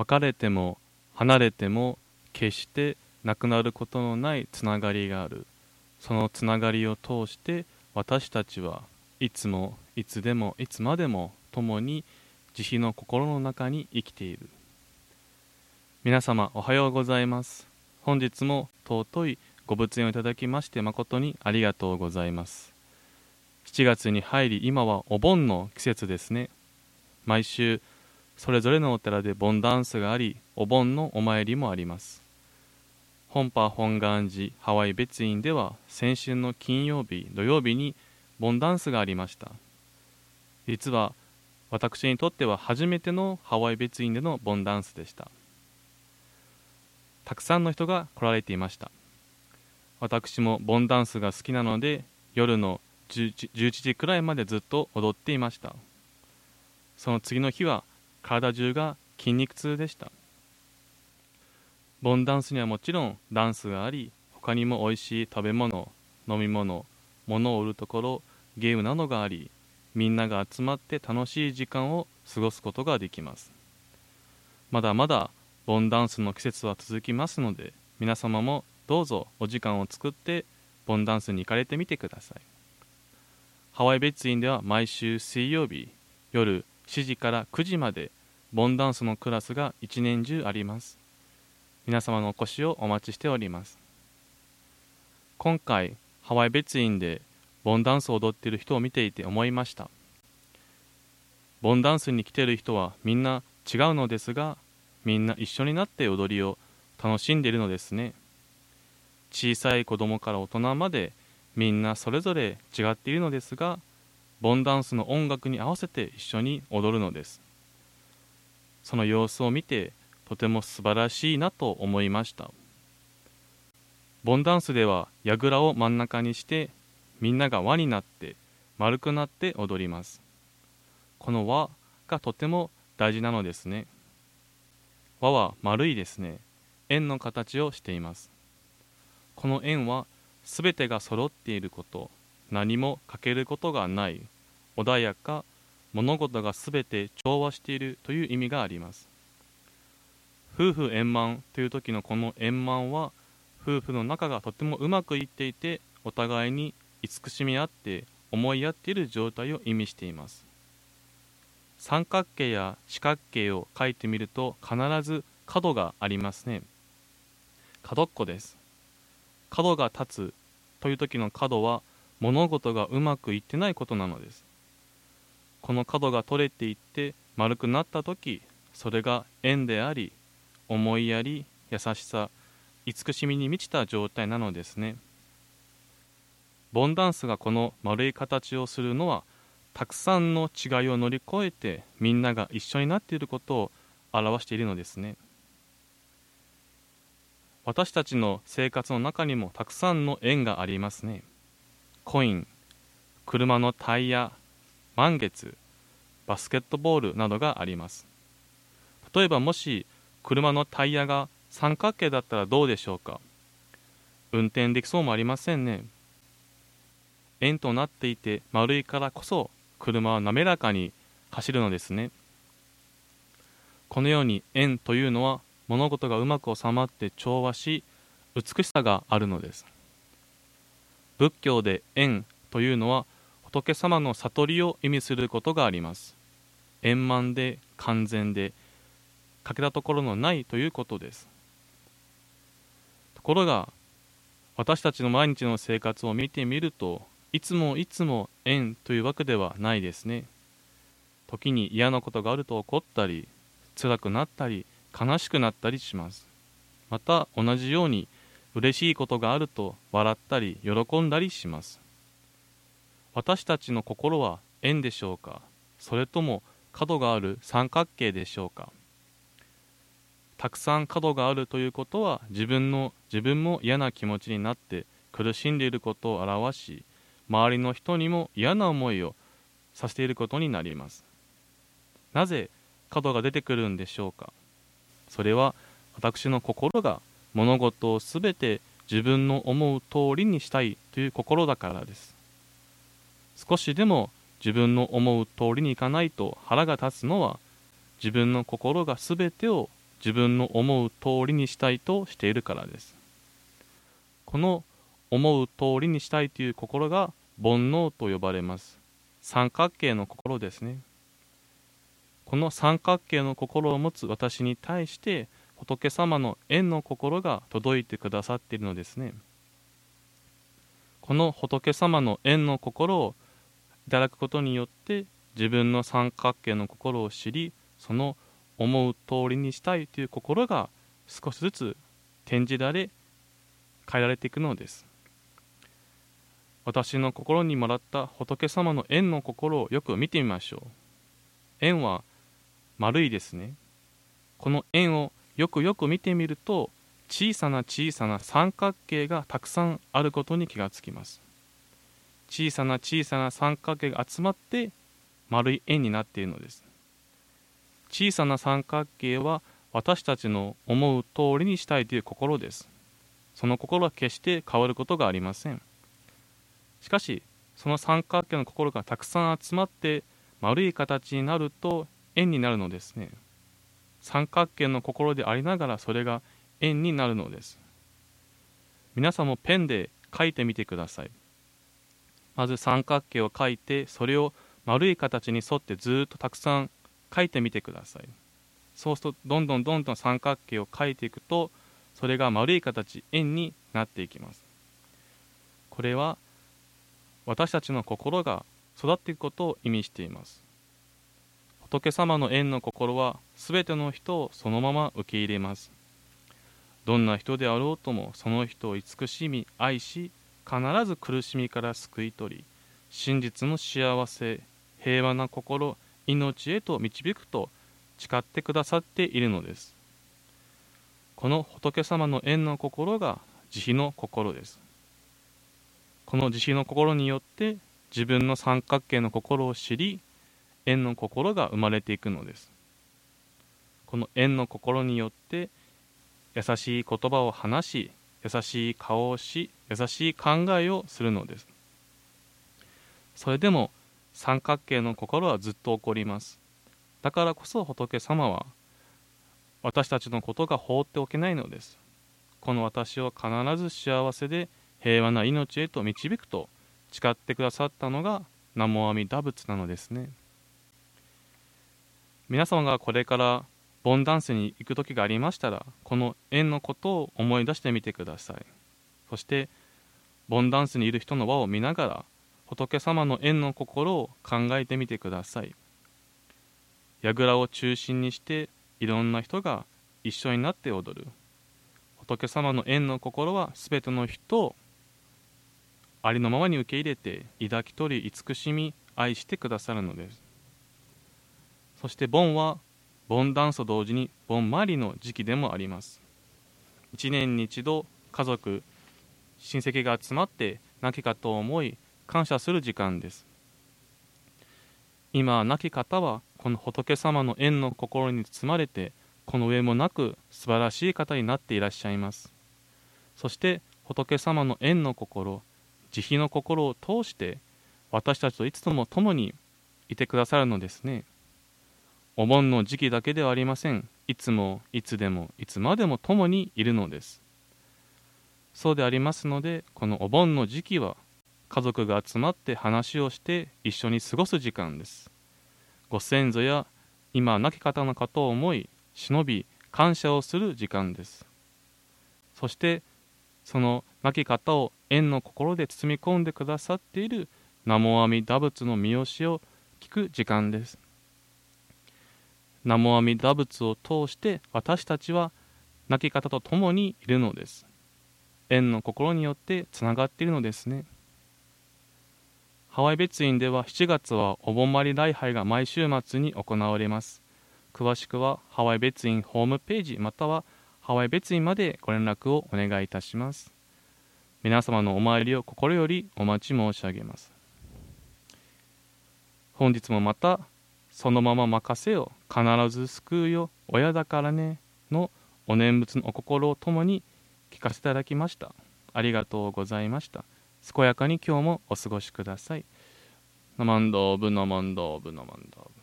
別れても離れても決してなくなることのないつながりがある。そのつながりを通して私たちはいつもいつでもいつまでも共に慈悲の心の中に生きている。皆様おはようございます。本日も尊いご仏縁をいただきまして誠にありがとうございます。7月に入り今はお盆の季節ですね。毎週それぞれのお寺で盆ダンスがありお盆のお参りもあります。本波本願寺ハワイ別院では先週の金曜日土曜日に盆ダンスがありました。実は私にとっては初めてのハワイ別院での盆ダンスでした。たくさんの人が来られていました。私も盆ダンスが好きなので夜の11時くらいまでずっと踊っていました。その次の日は体中が筋肉痛でした。盆ダンスにはもちろんダンスがあり他にも美味しい食べ物飲み物物を売るところゲームなどがありみんなが集まって楽しい時間を過ごすことができます。まだまだ盆ダンスの季節は続きますので皆様もどうぞお時間を作って盆ダンスに行かれてみてください。ハワイ別院では毎週水曜日夜7時から9時まで盆ダンスのクラスが一年中あります。皆様のお越しをお待ちしております。今回ハワイ別院で盆ダンスを踊っている人を見ていて思いました。盆ダンスに来ている人はみんな違うのですがみんな一緒になって踊りを楽しんでいるのですね。小さい子供から大人までみんなそれぞれ違っているのですが盆ダンスの音楽に合わせて一緒に踊るのです。その様子を見てとても素晴らしいなと思いました。盆ダンスでは櫓を真ん中にしてみんなが輪になって丸くなって踊ります。この輪がとても大事なのですね。輪は丸いですね。円の形をしています。この円はすべてが揃っていること何も欠けることがない。穏やか物事がすべて調和しているという意味があります。夫婦円満という時のこの円満は夫婦の仲がとてもうまくいっていてお互いに慈しみ合って思い合っている状態を意味しています。三角形や四角形を書いてみると必ず角がありますね。角っこです。角が立つという時の角は物事がうまくいってないことなのです。この角が取れていって丸くなった時それが円であり思いやり優しさ慈しみに満ちた状態なのですね。ボンダンスがこの丸い形をするのはたくさんの違いを乗り越えてみんなが一緒になっていることを表しているのですね。私たちの生活の中にもたくさんの縁がありますね。コイン車のタイヤ満月バスケットボールなどがあります。例えばもし車のタイヤが三角形だったらどうでしょうか？運転できそうもありませんね。円となっていて丸いからこそ車は滑らかに走るのですね。このように円というのは物事がうまく収まって調和し美しさがあるのです。仏教で円というのは仏様の悟りを意味することがあります。円満で完全で欠けたところのないということです。ところが私たちの毎日の生活を見てみるといつもいつも縁というわけではないですね。時に嫌なことがあると怒ったり辛くなったり悲しくなったりします。また同じように嬉しいことがあると笑ったり喜んだりします。私たちの心は円でしょうか？それとも角がある三角形でしょうか？たくさん角があるということは自分の自分も嫌な気持ちになって苦しんでいることを表し周りの人にも嫌な思いをさせていることになります。なぜ角が出てくるんでしょうか？それは私の心が物事をすべて自分の思う通りにしたいという心だからです。少しでも自分の思う通りにいかないと腹が立つのは自分の心がすべてを自分の思う通りにしたいとしているからです。この思う通りにしたいという心が煩悩と呼ばれます。三角形の心ですね。この三角形の心を持つ私に対して仏様の縁の心が届いてくださっているのですね。この仏様の縁の心をいただくことによって自分の三角形の心を知りその思う通りにしたいという心が少しずつ転じられ変えられていくのです。私の心にもらった仏様の縁の心をよく見てみましょう。円は丸いですね。この円をよくよく見てみると小さな小さな三角形がたくさんあることに気がつきます。小さな小さな三角形が集まって丸い円になっているのです。小さな三角形は私たちの思う通りにしたいという心です。その心は決して変わることがありません。しかしその三角形の心がたくさん集まって丸い形になると円になるのですね。三角形の心でありながらそれが円になるのです。皆さんもペンで書いてみてください。まず三角形を書いてそれを丸い形に沿ってずっとたくさん書いてみてください。そうするとどんどんどんどん三角形を書いていくとそれが丸い形円になっていきます。これは私たちの心が育っていくことを意味しています。仏様の縁の心は全ての人をそのまま受け入れます。どんな人であろうともその人を慈しみ愛し必ず苦しみから救い取り真実の幸せ平和な心命へと導くと誓ってくださっているのです。この仏様の縁の心が慈悲の心です。この慈悲の心によって自分の三角形の心を知り縁の心が生まれていくのです。この縁の心によって優しい言葉を話し優しい顔をし優しい考えをするのです。それでも三角形の心はずっと起こります。だからこそ仏様は私たちのことが放っておけないのです。この私を必ず幸せで平和な命へと導くと誓ってくださったのが南無阿弥陀仏なのですね。皆様がこれからボンダンスに行く時がありましたらこの縁のことを思い出してみてください。そしてボンダンスにいる人の輪を見ながら仏様の縁の心を考えてみてください。櫓を中心にしていろんな人が一緒になって踊る。仏様の縁の心は全ての人をありのままに受け入れて抱き取り慈しみ愛してくださるのです。そして盆は盆ダンスと同時に盆回りの時期でもあります。一年に一度家族親戚が集まって亡きかと思い感謝する時間です。今亡き方はこの仏様の縁の心に包まれてこの上もなく素晴らしい方になっていらっしゃいます。そして仏様の縁の心慈悲の心を通して私たちといつとも共にいてくださるのですね。お盆の時期だけではありません。いつもいつでもいつまでも共にいるのです。そうでありますのでこのお盆の時期は家族が集まって話をして一緒に過ごす時間です。ご先祖や今亡き方の方を思い忍び感謝をする時間です。そしてその亡き方を縁の心で包み込んでくださっている南無阿弥陀仏の見教えを聞く時間です。南無阿弥陀仏を通して私たちは亡き方と共にいるのです。縁の心によってつながっているのですね。ハワイ別院では7月はお盆参り礼拝が毎週末に行われます。詳しくはハワイ別院ホームページまたはハワイ別院までご連絡をお願いいたします。皆様のお参りを心よりお待ち申し上げます。本日もまたそのまま任せよ。必ず救うよ。親だからね。のお念仏のお心を共に聞かせていただきました。ありがとうございました。健やかに今日もお過ごしください。ナマンドーブナマンドーブナマンドーブ。